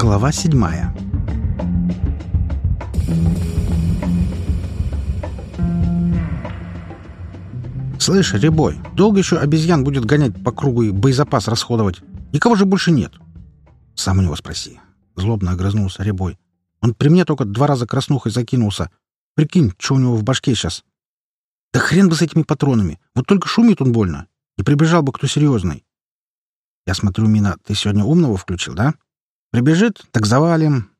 Глава седьмая «Слышь, Рябой, долго еще обезьян будет гонять по кругу и боезапас расходовать? Никого же больше нет!» «Сам у него спроси». Злобно огрызнулся Рябой. «Он при мне только два раза краснухой закинулся. Прикинь, что у него в башке сейчас?» «Да хрен бы с этими патронами! Вот только шумит он больно. И прибежал бы кто серьезный». «Я смотрю, Мина, ты сегодня умного включил, да? Прибежит, так завалим.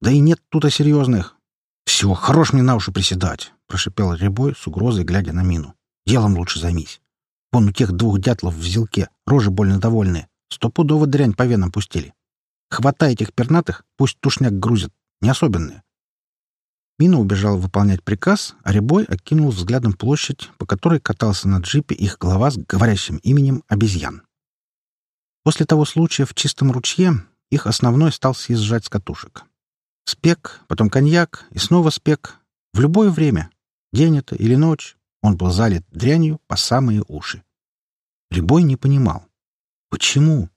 Да и нет тут о серьезных. Все, хорош мне на уши приседать», — прошипел Рябой с угрозой, глядя на Мину. Делом лучше займись. Вон у тех двух дятлов в зелке рожи больно довольные. Стопудово дрянь по венам пустили. Хватай этих пернатых, пусть тушняк грузят. Не особенные. Мина убежал выполнять приказ, а Рябой окинул взглядом площадь, по которой катался на джипе их глава с говорящим именем обезьян. После того случая в чистом ручье их основной стал съезжать с катушек. Спек, потом коньяк и снова спек. В любое время. День это или ночь. Он был залит дрянью по самые уши. Рябой не понимал. Почему?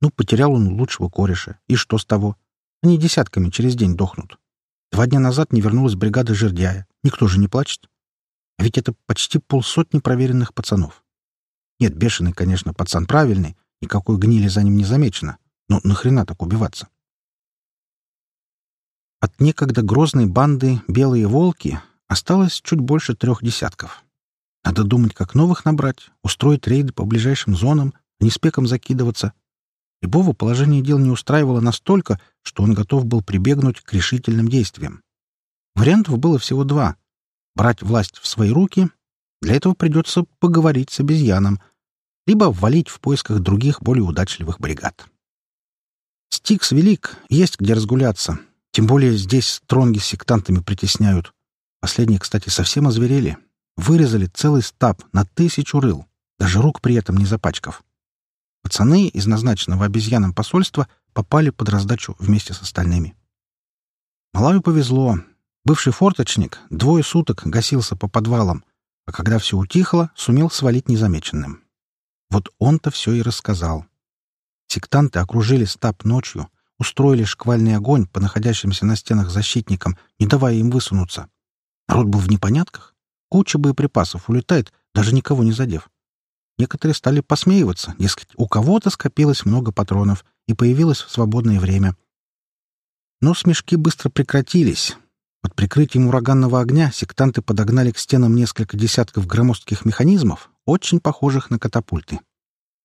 Ну, потерял он лучшего кореша. И что с того? Они десятками через день дохнут. Два дня назад не вернулась бригада жердяя. Никто же не плачет. А ведь это почти полсотни проверенных пацанов. Нет, бешеный, конечно, пацан правильный, никакой гнили за ним не замечено. Но нахрена так убиваться? От некогда грозной банды «Белые волки» Осталось чуть больше трех десятков. Надо думать, как новых набрать, устроить рейды по ближайшим зонам, а не спеком закидываться. Любого положение дел не устраивало настолько, что он готов был прибегнуть к решительным действиям. Вариантов было всего два. Брать власть в свои руки — для этого придется поговорить с обезьяном, либо ввалить в поисках других, более удачливых бригад. Стикс велик, есть где разгуляться. Тем более здесь тронги с сектантами притесняют. Последние, кстати, совсем озверели. Вырезали целый стаб на тысячу рыл, даже рук при этом не запачкав. Пацаны из назначенного обезьянам посольства попали под раздачу вместе с остальными. Малаю повезло. Бывший форточник двое суток гасился по подвалам, а когда все утихло, сумел свалить незамеченным. Вот он-то все и рассказал. Сектанты окружили стаб ночью, устроили шквальный огонь по находящимся на стенах защитникам, не давая им высунуться. Народ был в непонятках. Куча боеприпасов улетает, даже никого не задев. Некоторые стали посмеиваться, дескать, у кого-то скопилось много патронов и появилось свободное время. Но смешки быстро прекратились. Под прикрытием ураганного огня сектанты подогнали к стенам несколько десятков громоздких механизмов, очень похожих на катапульты.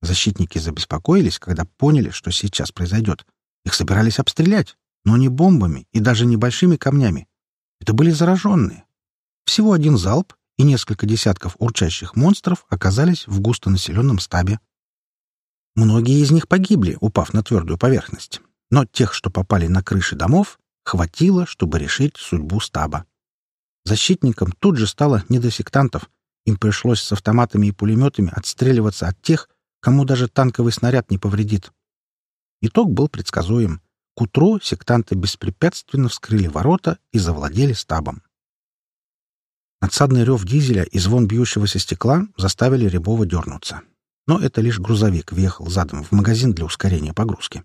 Защитники забеспокоились, когда поняли, что сейчас произойдет. Их собирались обстрелять, но не бомбами и даже небольшими камнями. Это были зараженные. Всего один залп, и несколько десятков урчащих монстров оказались в густонаселенном стабе. Многие из них погибли, упав на твердую поверхность, но тех, что попали на крыши домов, хватило, чтобы решить судьбу стаба. Защитникам тут же стало не до сектантов. Им пришлось с автоматами и пулеметами отстреливаться от тех, кому даже танковый снаряд не повредит. Итог был предсказуем. К утру сектанты беспрепятственно вскрыли ворота и завладели стабом. Надсадный рев дизеля и звон бьющегося стекла заставили Рябова дернуться. Но это лишь грузовик въехал задом в магазин для ускорения погрузки.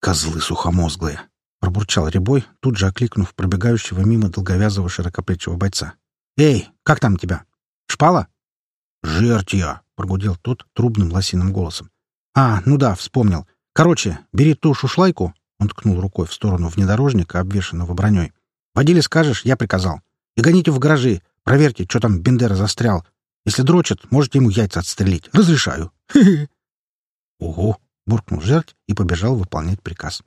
«Козлы сухомозглые!» — пробурчал Рябой, тут же окликнув пробегающего мимо долговязого широкоплечего бойца. «Эй, как там тебя? Шпала?» «Жерть я!» — прогудел тот трубным лосиным голосом. «А, ну да, вспомнил. Короче, бери ту шушлайку!» — он ткнул рукой в сторону внедорожника, обвешанного броней. «Водили скажешь, я приказал. И гоните в гаражи. Проверьте, что там Бендера застрял. Если дрочит, можете ему яйца отстрелить. Разрешаю. Ого! буркнул жертв и побежал выполнять приказ.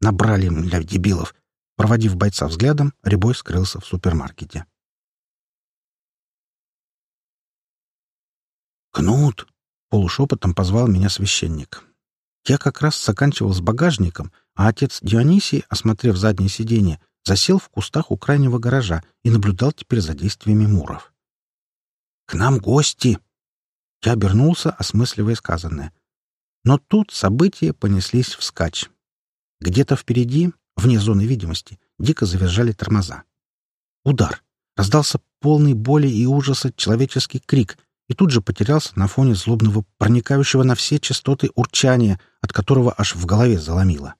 Набрали для дебилов. Проводив бойца взглядом, Рябой скрылся в супермаркете. «Кнут!» — полушепотом позвал меня священник. Я как раз заканчивал с багажником, а отец Дионисий, осмотрев заднее сиденье, засел в кустах у крайнего гаража и наблюдал теперь за действиями муров. «К нам гости!» Я обернулся, осмысливая сказанное. Но тут события понеслись вскачь. Где-то впереди, вне зоны видимости, дико завизжали тормоза. Удар. Раздался полный боли и ужаса человеческий крик и тут же потерялся на фоне злобного, проникающего на все частоты урчания, от которого аж в голове заломило.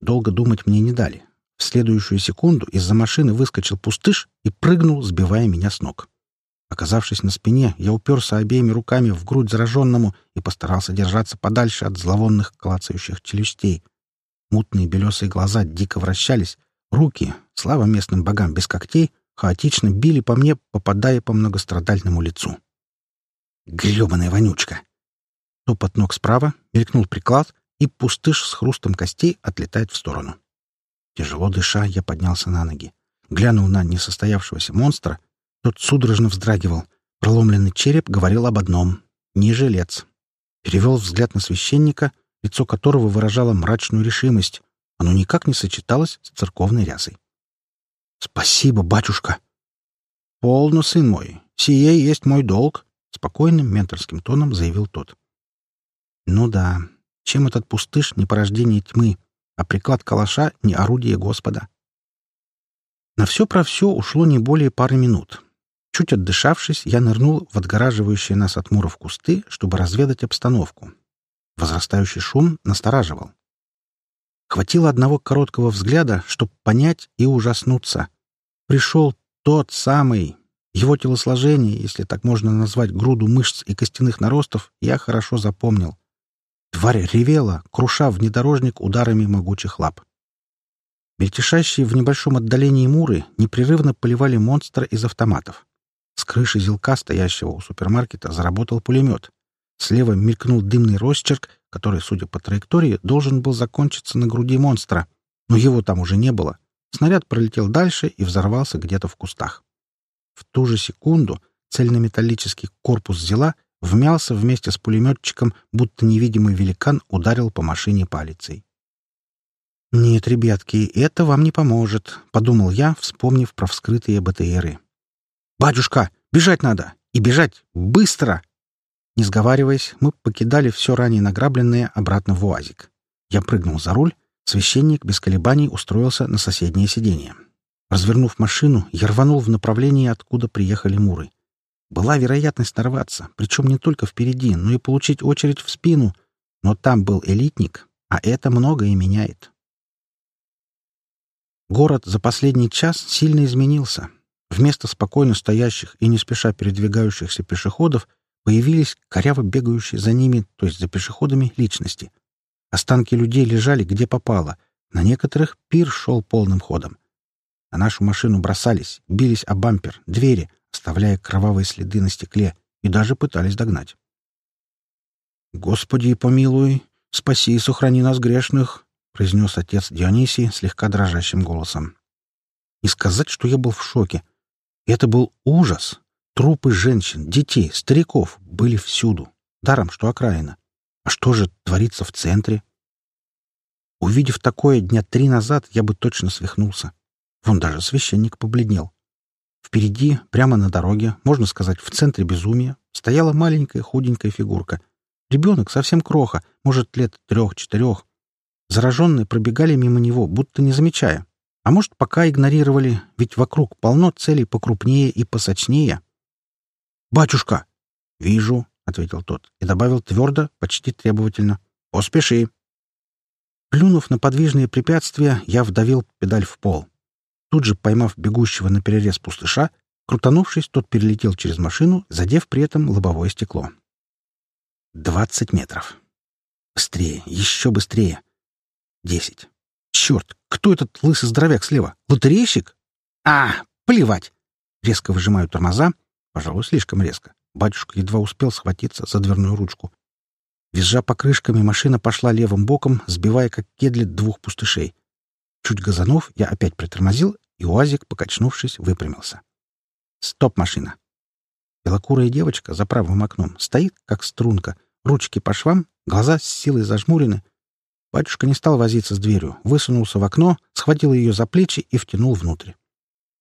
Долго думать мне не дали. В следующую секунду из-за машины выскочил пустыш и прыгнул, сбивая меня с ног. Оказавшись на спине, я уперся обеими руками в грудь зараженному и постарался держаться подальше от зловонных клацающих челюстей. Мутные белесые глаза дико вращались, руки, слава местным богам без когтей, хаотично били по мне, попадая по многострадальному лицу. Гребаная вонючка! Топот ног справа, мелькнул приклад, и пустыш с хрустом костей отлетает в сторону. Тяжело дыша, я поднялся на ноги. Глянул на несостоявшегося монстра — тот судорожно вздрагивал. Проломленный череп говорил об одном — не жилец. Перевел взгляд на священника, лицо которого выражало мрачную решимость. Оно никак не сочеталось с церковной рясой. «Спасибо, батюшка!» «Полно, сын мой, сие есть мой долг», — спокойным менторским тоном заявил тот. «Ну да, чем этот пустыш не порождение тьмы, а приклад калаша не орудие Господа?» На все про все ушло не более пары минут. Чуть отдышавшись, я нырнул в отгораживающие нас от муров кусты, чтобы разведать обстановку. Возрастающий шум настораживал. Хватило одного короткого взгляда, чтобы понять и ужаснуться. Пришел тот самый. Его телосложение, если так можно назвать груду мышц и костяных наростов, я хорошо запомнил. Тварь ревела, круша внедорожник ударами могучих лап. Мельтешащие в небольшом отдалении муры непрерывно поливали монстра из автоматов. С крыши зилка, стоящего у супермаркета, заработал пулемет. Слева мелькнул дымный росчерк, который, судя по траектории, должен был закончиться на груди монстра. Но его там уже не было. Снаряд пролетел дальше и взорвался где-то в кустах. В ту же секунду цельнометаллический корпус зила вмялся вместе с пулеметчиком, будто невидимый великан ударил по машине палицей. «Нет, ребятки, это вам не поможет», — подумал я, вспомнив про вскрытые БТРы. «Батюшка, бежать надо! И бежать! Быстро!» Не сговариваясь, мы покидали все ранее награбленное обратно в УАЗик. Я прыгнул за руль, священник без колебаний устроился на соседнее сиденье. Развернув машину, я рванул в направлении, откуда приехали муры. Была вероятность нарваться, причем не только впереди, но и получить очередь в спину. Но там был элитник, а это многое меняет. Город за последний час сильно изменился. Вместо спокойно стоящих и не спеша передвигающихся пешеходов появились коряво бегающие за ними, то есть за пешеходами, личности. Останки людей лежали где попало. На некоторых пир шел полным ходом. На нашу машину бросались, бились о бампер, двери, оставляя кровавые следы на стекле, и даже пытались догнать. «Господи помилуй, спаси и сохрани нас грешных», — произнес отец Дионисий слегка дрожащим голосом. И сказать, что я был в шоке. Это был ужас. Трупы женщин, детей, стариков были всюду. Даром, что окраина. А что же творится в центре? Увидев такое дня три назад, я бы точно свихнулся. Вон даже священник побледнел. Впереди, прямо на дороге, можно сказать, в центре безумия, стояла маленькая худенькая фигурка. Ребенок совсем кроха, может, лет трех-четырех. Зараженные пробегали мимо него, будто не замечая. А может, пока игнорировали, ведь вокруг полно целей покрупнее и посочнее. «Батюшка!» «Вижу», — ответил тот и добавил твердо, почти требовательно. «Поспеши». Плюнув на подвижные препятствия, я вдавил педаль в пол. Тут же, поймав бегущего на перерез пустыша, крутанувшись, тот перелетел через машину, задев при этом лобовое стекло. Двадцать метров. Быстрее, еще быстрее. Десять. Черт, кто этот лысый здоровяк слева? Лотерейщик? А, плевать! Резко выжимаю тормоза. Пожалуй, слишком резко. Батюшка едва успел схватиться за дверную ручку. Визжа покрышками, машина пошла левым боком, сбивая как кедлит двух пустышей. Чуть газанув, я опять притормозил, и УАЗик, покачнувшись, выпрямился. Стоп, машина. Белокурая девочка за правым окном стоит, как струнка, ручки по швам, глаза с силой зажмурены, Батюшка не стал возиться с дверью, высунулся в окно, схватил ее за плечи и втянул внутрь.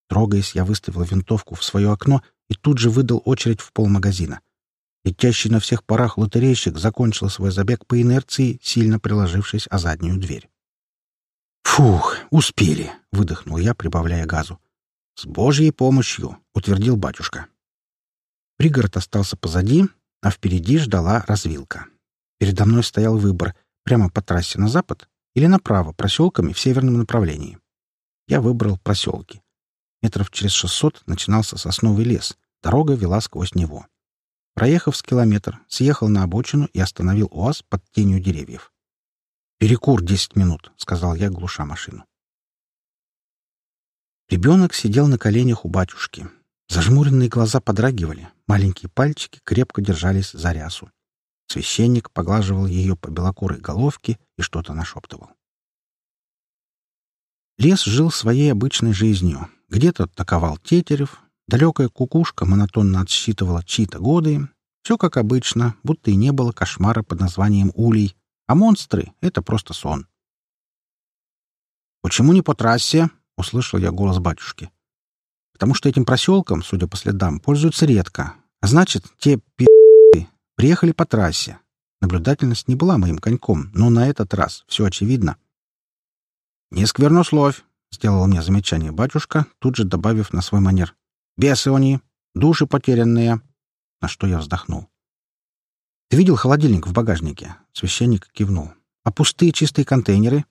Трогаясь, я выставил винтовку в свое окно и тут же выдал очередь в пол магазина. Летящий на всех парах лотерейщик закончил свой забег по инерции, сильно приложившись о заднюю дверь. «Фух, успели!» — выдохнул я, прибавляя газу. «С Божьей помощью!» — утвердил батюшка. Пригород остался позади, а впереди ждала развилка. Передо мной стоял выбор Прямо по трассе на запад или направо проселками в северном направлении. Я выбрал проселки. Метров через шестьсот начинался сосновый лес. Дорога вела сквозь него. Проехав с километр, съехал на обочину и остановил УАЗ под тенью деревьев. «Перекур десять минут», — сказал я, глуша машину. Ребенок сидел на коленях у батюшки. Зажмуренные глаза подрагивали, маленькие пальчики крепко держались за рясу. Священник поглаживал ее по белокурой головке и что-то нашептывал. Лес жил своей обычной жизнью. Где-то таковал тетерев, далекая кукушка монотонно отсчитывала чьи-то годы. Все как обычно, будто и не было кошмара под названием улей, а монстры — это просто сон. «Почему не по трассе?» — услышал я голос батюшки. «Потому что этим проселком, судя по следам, пользуются редко. А значит, те пи*** приехали по трассе. Наблюдательность не была моим коньком, но на этот раз все очевидно. «Не сквернословь!» — сделал мне замечание батюшка, тут же добавив на свой манер. «Бесы они! Души потерянные!» На что я вздохнул. «Ты видел холодильник в багажнике?» Священник кивнул. «А пустые чистые контейнеры?»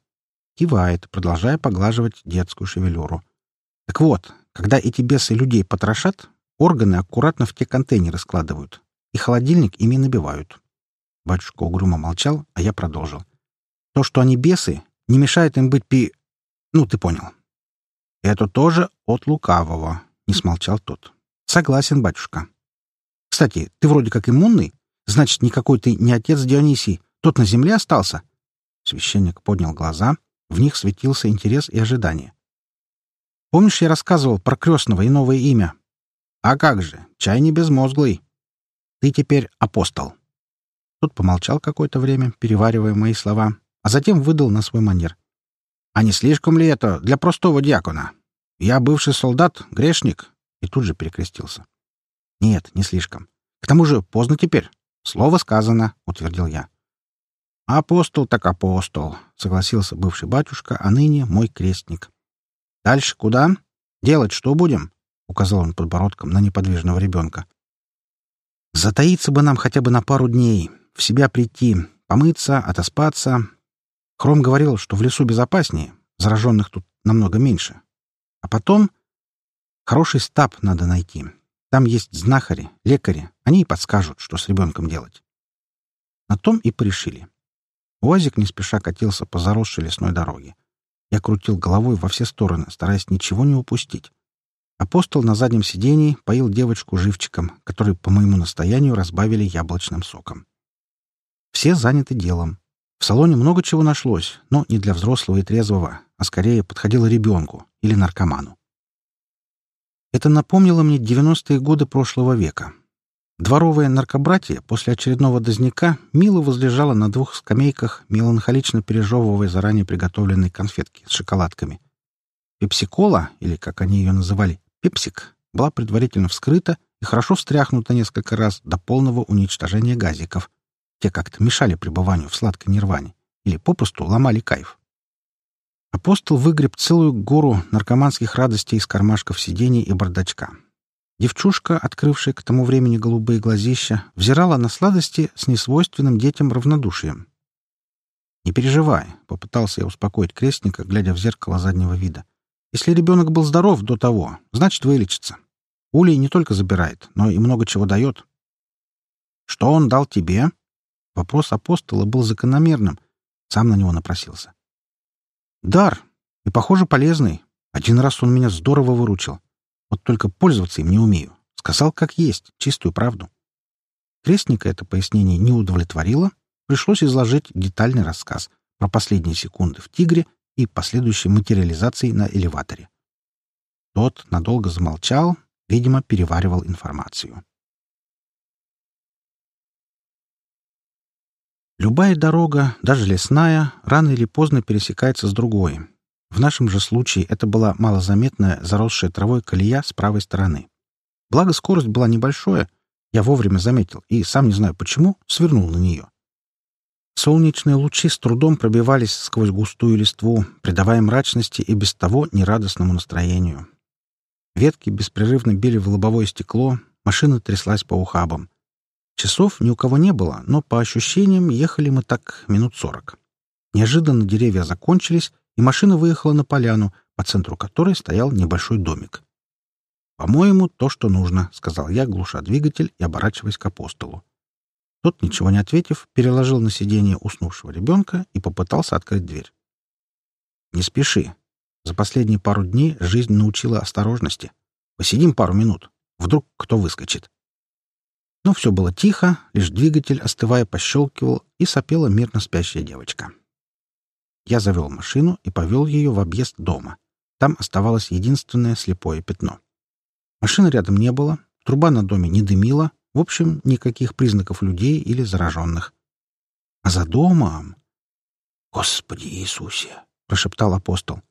Кивает, продолжая поглаживать детскую шевелюру. «Так вот, когда эти бесы людей потрошат, органы аккуратно в те контейнеры складывают, и холодильник ими набивают». Батюшка угрюмо молчал, а я продолжил. «То, что они бесы, не мешает им быть пи... Ну, ты понял. Это тоже от лукавого, — не смолчал тот. Согласен, батюшка. Кстати, ты вроде как иммунный. Значит, никакой ты не отец Дионисий. Тот на земле остался? Священник поднял глаза. В них светился интерес и ожидание. Помнишь, я рассказывал про крестного и новое имя? А как же, чай не безмозглый. Ты теперь апостол. Тот помолчал какое-то время, переваривая мои слова, а затем выдал на свой манер. «А не слишком ли это для простого диакона? Я бывший солдат, грешник». И тут же перекрестился. «Нет, не слишком. К тому же поздно теперь. Слово сказано», — утвердил я. «Апостол так апостол», — согласился бывший батюшка, а ныне мой крестник. «Дальше куда? Делать что будем?» — указал он подбородком на неподвижного ребенка. «Затаиться бы нам хотя бы на пару дней, в себя прийти, помыться, отоспаться, Хром говорил, что в лесу безопаснее, зараженных тут намного меньше. А потом хороший стаб надо найти. Там есть знахари, лекари. Они и подскажут, что с ребенком делать. На том и порешили. Уазик не спеша катился по заросшей лесной дороге. Я крутил головой во все стороны, стараясь ничего не упустить. Апостол на заднем сидении поил девочку живчиком, который по моему настоянию разбавили яблочным соком. Все заняты делом. В салоне много чего нашлось, но не для взрослого и трезвого, а скорее подходило ребенку или наркоману. Это напомнило мне 90-е годы прошлого века. Дворовое наркобратье после очередного дозняка мило возлежало на двух скамейках, меланхолично пережевывая заранее приготовленные конфетки с шоколадками. Пепсикола, или, как они ее называли, пепсик, была предварительно вскрыта и хорошо встряхнута несколько раз до полного уничтожения газиков, те как-то мешали пребыванию в сладкой нирване или попросту ломали кайф. Апостол выгреб целую гору наркоманских радостей из кармашков сидений и бардачка. Девчушка, открывшая к тому времени голубые глазища, взирала на сладости с несвойственным детям равнодушием. «Не переживай», — попытался я успокоить крестника, глядя в зеркало заднего вида. «Если ребенок был здоров до того, значит, вылечится. Улей не только забирает, но и много чего дает». «Что он дал тебе?» Вопрос апостола был закономерным. Сам на него напросился. «Дар. И, похоже, полезный. Один раз он меня здорово выручил. Вот только пользоваться им не умею. Сказал, как есть, чистую правду». Крестника это пояснение не удовлетворило. Пришлось изложить детальный рассказ про последние секунды в «Тигре» и последующей материализации на элеваторе. Тот надолго замолчал, видимо, переваривал информацию. Любая дорога, даже лесная, рано или поздно пересекается с другой. В нашем же случае это была малозаметная, заросшая травой колея с правой стороны. Благо, скорость была небольшая, я вовремя заметил и, сам не знаю почему, свернул на нее. Солнечные лучи с трудом пробивались сквозь густую листву, придавая мрачности и без того нерадостному настроению. Ветки беспрерывно били в лобовое стекло, машина тряслась по ухабам. Часов ни у кого не было, но по ощущениям ехали мы так минут сорок. Неожиданно деревья закончились, и машина выехала на поляну, по центру которой стоял небольшой домик. «По-моему, то, что нужно», — сказал я, глуша двигатель и оборачиваясь к апостолу. Тот, ничего не ответив, переложил на сиденье уснувшего ребенка и попытался открыть дверь. «Не спеши. За последние пару дней жизнь научила осторожности. Посидим пару минут. Вдруг кто выскочит». Но все было тихо, лишь двигатель, остывая, пощелкивал, и сопела мирно спящая девочка. Я завел машину и повел ее в объезд дома. Там оставалось единственное слепое пятно. Машины рядом не было, труба на доме не дымила, в общем, никаких признаков людей или зараженных. А за домом... «Господи Иисусе!» — прошептал апостол.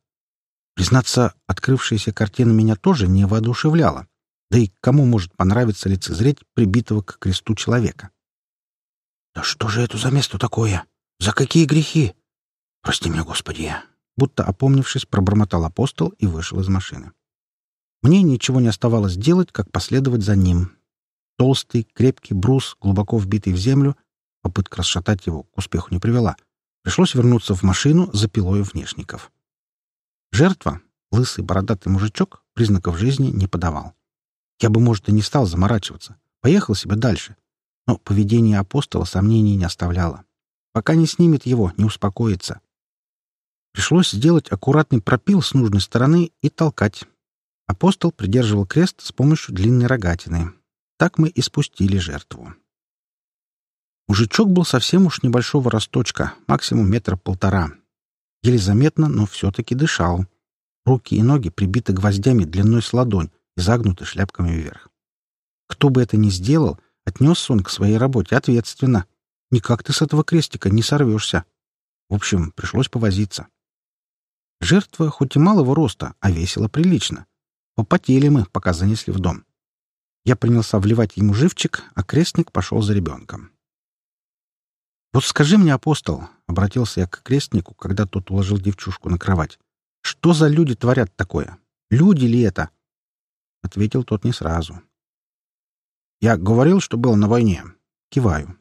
Признаться, открывшаяся картина меня тоже не воодушевляла. Да и кому может понравиться лицезреть прибитого к кресту человека? «Да что же это за место такое? За какие грехи? Прости меня, Господи!» Будто опомнившись, пробормотал апостол и вышел из машины. Мне ничего не оставалось делать, как последовать за ним, Толстый, крепкий брус, глубоко вбитый в землю, попытка расшатать его к успеху не привела. Пришлось вернуться в машину за пилой внешников. Жертва, лысый бородатый мужичок, признаков жизни не подавал. Я бы, может, и не стал заморачиваться. Поехал себе дальше. Но поведение апостола сомнений не оставляло. Пока не снимет его, не успокоится. Пришлось сделать аккуратный пропил с нужной стороны и толкать. Апостол придерживал крест с помощью длинной рогатины. Так мы и спустили жертву. Мужичок был совсем уж небольшого росточка, максимум метра полтора. Еле заметно, но все-таки дышал. Руки и ноги прибиты гвоздями длиной с ладонь загнуты шляпками вверх. Кто бы это ни сделал, отнесся он к своей работе ответственно. Никак ты с этого крестика не сорвешься. В общем, пришлось повозиться. Жертва хоть и малого роста, а весила прилично. Попотели мы, пока занесли в дом. Я принялся вливать ему живчик, а крестник пошел за ребенком. «Вот скажи мне, апостол», — обратился я к крестнику, когда тот уложил девчушку на кровать, — «что за люди творят такое? Люди ли это?» Ответил тот не сразу. «Я говорил, что был на войне». Киваю.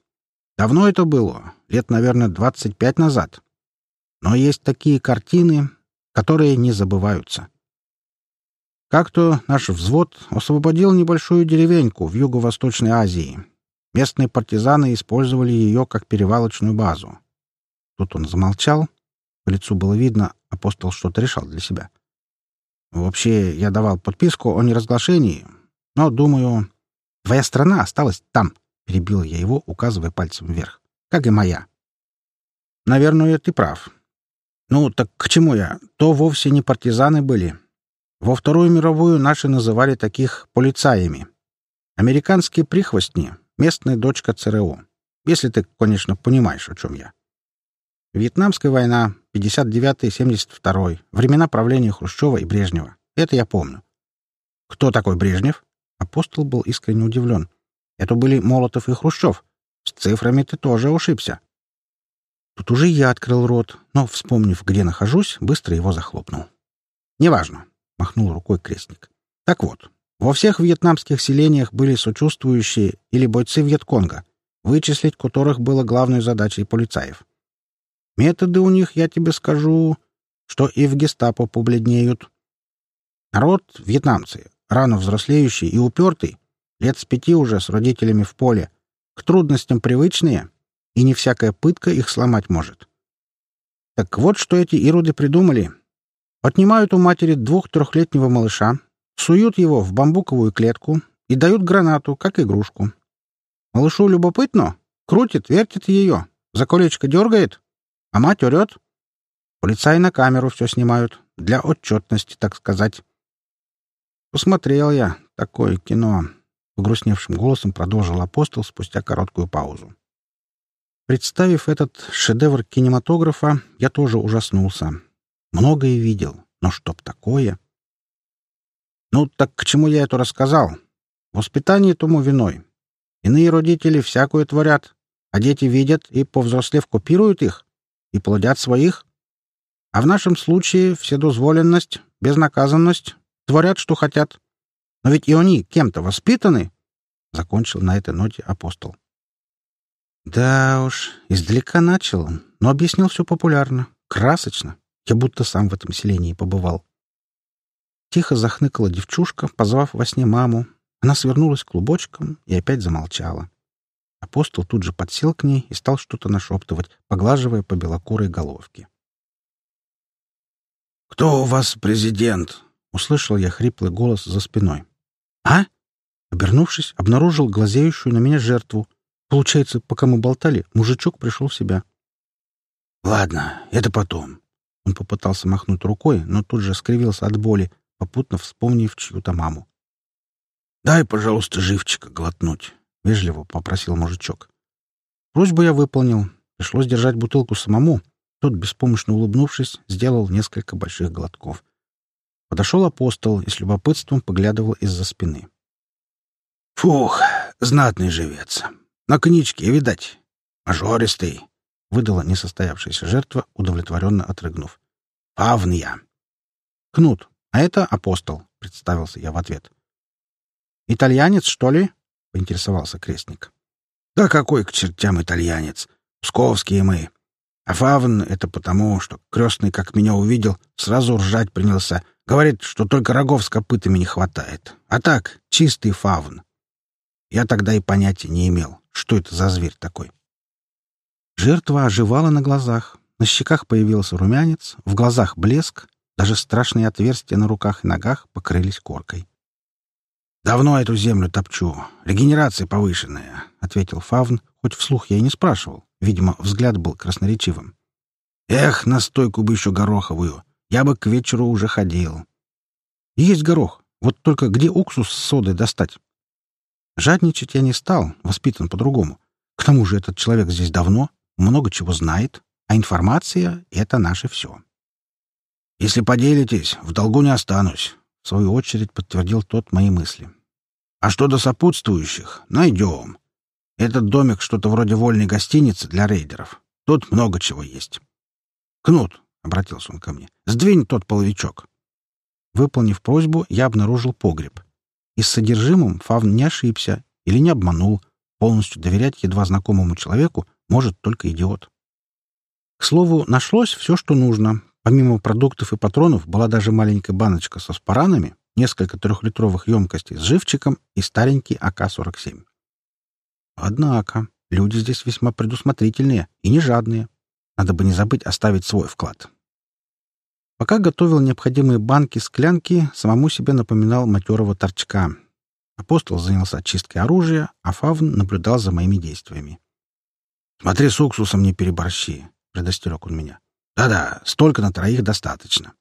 «Давно это было, лет, наверное, двадцать пять назад. Но есть такие картины, которые не забываются. Как-то наш взвод освободил небольшую деревеньку в Юго-Восточной Азии. Местные партизаны использовали ее как перевалочную базу. Тут он замолчал. По лицу было видно, апостол что-то решал для себя. Вообще, я давал подписку о неразглашении, но, думаю, твоя страна осталась там, — перебил я его, указывая пальцем вверх, — как и моя. Наверное, ты прав. Ну, так к чему я? То вовсе не партизаны были, во Вторую мировую наши называли таких полицаями. Американские прихвостни — местная дочка ЦРУ. Если ты, конечно, понимаешь, о чем я. Вьетнамская война, 59-72, времена правления Хрущева и Брежнева. Это я помню. Кто такой Брежнев? Апостол был искренне удивлен. Это были Молотов и Хрущев. С цифрами ты тоже ушибся. Тут уже я открыл рот, но, вспомнив, где нахожусь, быстро его захлопнул. Неважно. — махнул рукой крестник. «Так вот, во всех вьетнамских селениях были сочувствующие или бойцы Вьетконга, вычислить которых было главной задачей полицаев. Методы у них, я тебе скажу, что и в гестапо побледнеют. Народ — вьетнамцы, рано взрослеющий и упертый, лет с пяти уже с родителями в поле, к трудностям привычные, и не всякая пытка их сломать может. Так вот, что эти ируды придумали, Отнимают у матери двух-трехлетнего малыша, суют его в бамбуковую клетку и дают гранату, как игрушку. Малышу любопытно, крутит, вертит ее, за колечко дергает, а мать орет. Полицаи на камеру все снимают, для отчетности, так сказать. Посмотрел я такое кино. Погрустневшим голосом продолжил апостол спустя короткую паузу. Представив этот шедевр кинематографа, я тоже ужаснулся. Многое видел, но чтоб такое... Ну, так к чему я это рассказал? Воспитание тому виной. Иные родители всякое творят, а дети видят и, повзрослев, копируют их и плодят своих. А в нашем случае вседозволенность, безнаказанность, творят, что хотят. Но ведь и они кем-то воспитаны, — закончил на этой ноте апостол. Да уж, издалека начал, но объяснил все популярно, красочно. Я будто сам в этом селении побывал. Тихо захныкала девчушка, позвав во сне маму. Она свернулась клубочком и опять замолчала. Апостол тут же подсел к ней и стал что-то нашептывать, поглаживая по белокурой головке. «Кто у вас президент?» — услышал я хриплый голос за спиной. «А?» Обернувшись, обнаружил глазеющую на меня жертву. Получается, пока мы болтали, мужичок пришел в себя. «Ладно, это потом». Он попытался махнуть рукой, но тут же скривился от боли, попутно вспомнив чью-то маму. «Дай, пожалуйста, живчика глотнуть», — вежливо попросил мужичок. Просьбу я выполнил. Пришлось держать бутылку самому. Тот, беспомощно улыбнувшись, сделал несколько больших глотков. Подошел апостол и с любопытством поглядывал из-за спины. «Фух, знатный живец. На коньячке, видать. Мажористый», — выдала несостоявшаяся жертва, удовлетворенно отрыгнув. «Павн я». «Кнут, а это апостол», — представился я в ответ. «Итальянец, что ли?» — поинтересовался крестник. «Да какой к чертям итальянец? Псковские мы. А фавн — это потому, что крестный, как меня увидел, сразу ржать принялся. Говорит, что только рогов с копытами не хватает. А так, чистый фавн. Я тогда и понятия не имел, что это за зверь такой. Жертва оживала на глазах. На щеках появился румянец, в глазах блеск, даже страшные отверстия на руках и ногах покрылись коркой. «Давно эту землю топчу. Регенерация повышенная», — ответил Фавн, хоть вслух я и не спрашивал. Видимо, взгляд был красноречивым. «Эх, настойку бы еще гороховую. Я бы к вечеру уже ходил». «Есть горох. Вот только где уксус с содой достать?» Жадничать я не стал, воспитан по-другому. К тому же этот человек здесь давно, много чего знает, а информация — это наше все. «Если поделитесь, в долгу не останусь», — в свою очередь подтвердил тот мои мысли. «А что до сопутствующих, найдем. Этот домик что-то вроде вольной гостиницы для рейдеров. Тут много чего есть. «Кнут», — обратился он ко мне, — «сдвинь тот половичок». Выполнив просьбу, я обнаружил погреб. И с содержимым Фавн не ошибся или не обманул. Полностью доверять едва знакомому человеку может только идиот. К слову, нашлось все, что нужно. Помимо продуктов и патронов была даже маленькая баночка со спаранами, несколько трехлитровых емкостей с живчиком и старенький АК-47. Однако люди здесь весьма предусмотрительные и не жадные. Надо бы не забыть оставить свой вклад. Пока готовил необходимые банки, склянки, самому себе напоминал матерого торчка. Апостол занялся очисткой оружия, а Фавн наблюдал за моими действиями. «Смотри, с уксусом не переборщи», — предостерег он меня. «Да-да, столько на троих достаточно».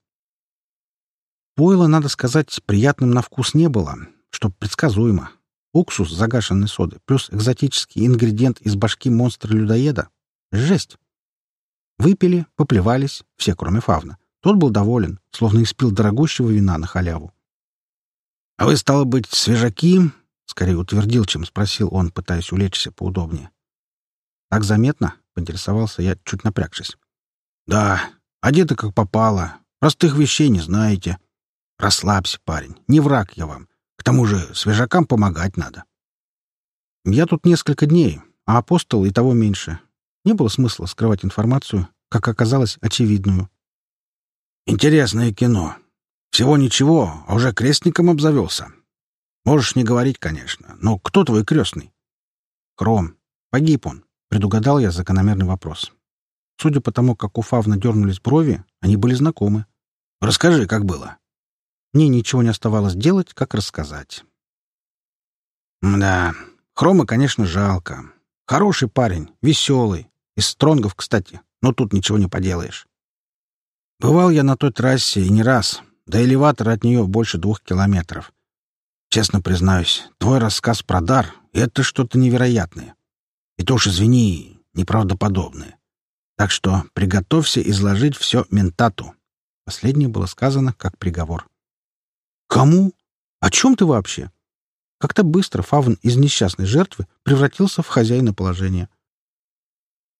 Пойла, надо сказать, приятным на вкус не было, что предсказуемо. Уксус загашенной соды плюс экзотический ингредиент из башки монстра-людоеда. Жесть! Выпили, поплевались, все, кроме Фавна. Тот был доволен, словно испил дорогущего вина на халяву. — А вы, стало быть, свежаки? — скорее утвердил, чем спросил он, пытаясь улечься поудобнее. — Так заметно? — поинтересовался я, чуть напрягшись. — Да, одеты как попало. Простых вещей не знаете. Расслабься, парень, не враг я вам. К тому же свежакам помогать надо. Я тут несколько дней, а апостол и того меньше. Не было смысла скрывать информацию, как оказалось, очевидную. Интересное кино. Всего ничего, а уже крестником обзавелся. Можешь не говорить, конечно, но кто твой крестный? Хром. Погиб он. Предугадал я закономерный вопрос. Судя по тому, как у Фавна дернулись брови, они были знакомы. Расскажи, как было. Мне ничего не оставалось делать, как рассказать. Да, Хрома, конечно, жалко. Хороший парень, веселый. Из стронгов, кстати, но тут ничего не поделаешь. Бывал я на той трассе и не раз. До элеватора от нее больше двух километров. Честно признаюсь, твой рассказ про дар — это что-то невероятное. И то уж, извини, неправдоподобное. Так что приготовься изложить все ментату. Последнее было сказано как приговор. Кому? О чем ты вообще? Как-то быстро Фавн из несчастной жертвы превратился в хозяина положения.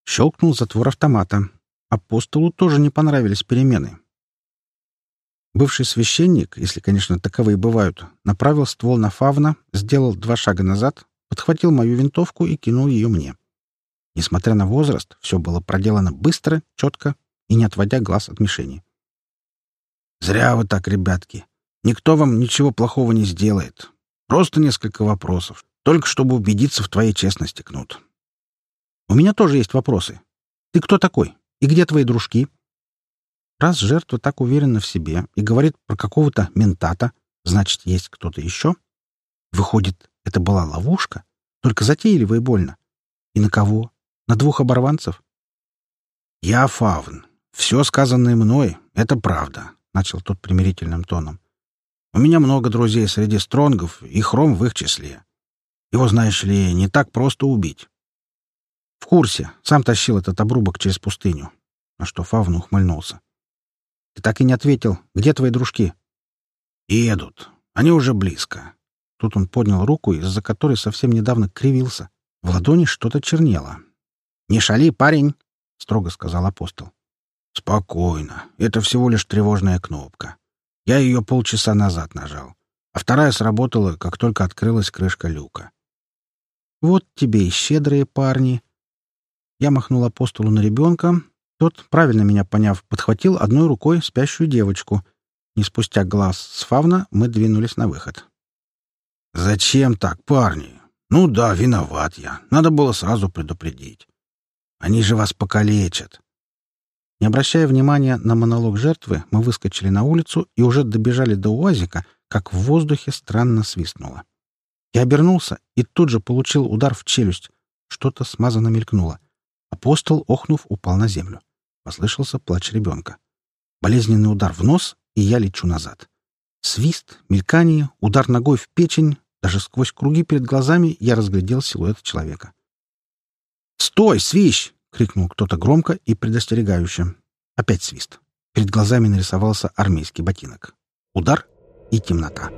Щелкнул затвор автомата. Апостолу тоже не понравились перемены. Бывший священник, если, конечно, таковые бывают, направил ствол на Фавна, сделал два шага назад, подхватил мою винтовку и кинул ее мне. Несмотря на возраст, все было проделано быстро, четко и не отводя глаз от мишени. «Зря вы так, ребятки. Никто вам ничего плохого не сделает. Просто несколько вопросов. Только чтобы убедиться в твоей честности, Кнут». «У меня тоже есть вопросы. Ты кто такой? И где твои дружки?» Раз жертва так уверена в себе и говорит про какого-то ментата, значит, есть кто-то еще. Выходит, это была ловушка, только затейливо и больно. И на кого? На двух оборванцев? «Я Фавн. Все сказанное мной — это правда», — начал тот примирительным тоном. «У меня много друзей среди стронгов, и Хром в их числе. Его, знаешь ли, не так просто убить». «В курсе. Сам тащил этот обрубок через пустыню». На что Фавн ухмыльнулся. Ты так и не ответил. Где твои дружки? Едут. Они уже близко. Тут он поднял руку, из-за которой совсем недавно кривился. В ладони что-то чернело. «Не шали, парень!» — строго сказал апостол. «Спокойно. Это всего лишь тревожная кнопка. Я ее полчаса назад нажал, а вторая сработала, как только открылась крышка люка». «Вот тебе и щедрые парни!» Я махнул апостолу на ребенка, тот, правильно меня поняв, подхватил одной рукой спящую девочку. Не спустя глаз с фавна мы двинулись на выход. «Зачем так, парни? Ну да, виноват я. Надо было сразу предупредить. Они же вас покалечат». Не обращая внимания на монолог жертвы, мы выскочили на улицу и уже добежали до УАЗика, как в воздухе странно свистнуло. Я обернулся и тут же получил удар в челюсть. Что-то смазанно мелькнуло. Апостол, охнув, упал на землю. Послышался плач ребенка. Болезненный удар в нос, и я лечу назад. Свист, мелькание, удар ногой в печень. Даже сквозь круги перед глазами я разглядел силуэт человека. «Стой, свищ!» — крикнул кто-то громко и предостерегающе. Опять свист. Перед глазами нарисовался армейский ботинок. Удар и темнота.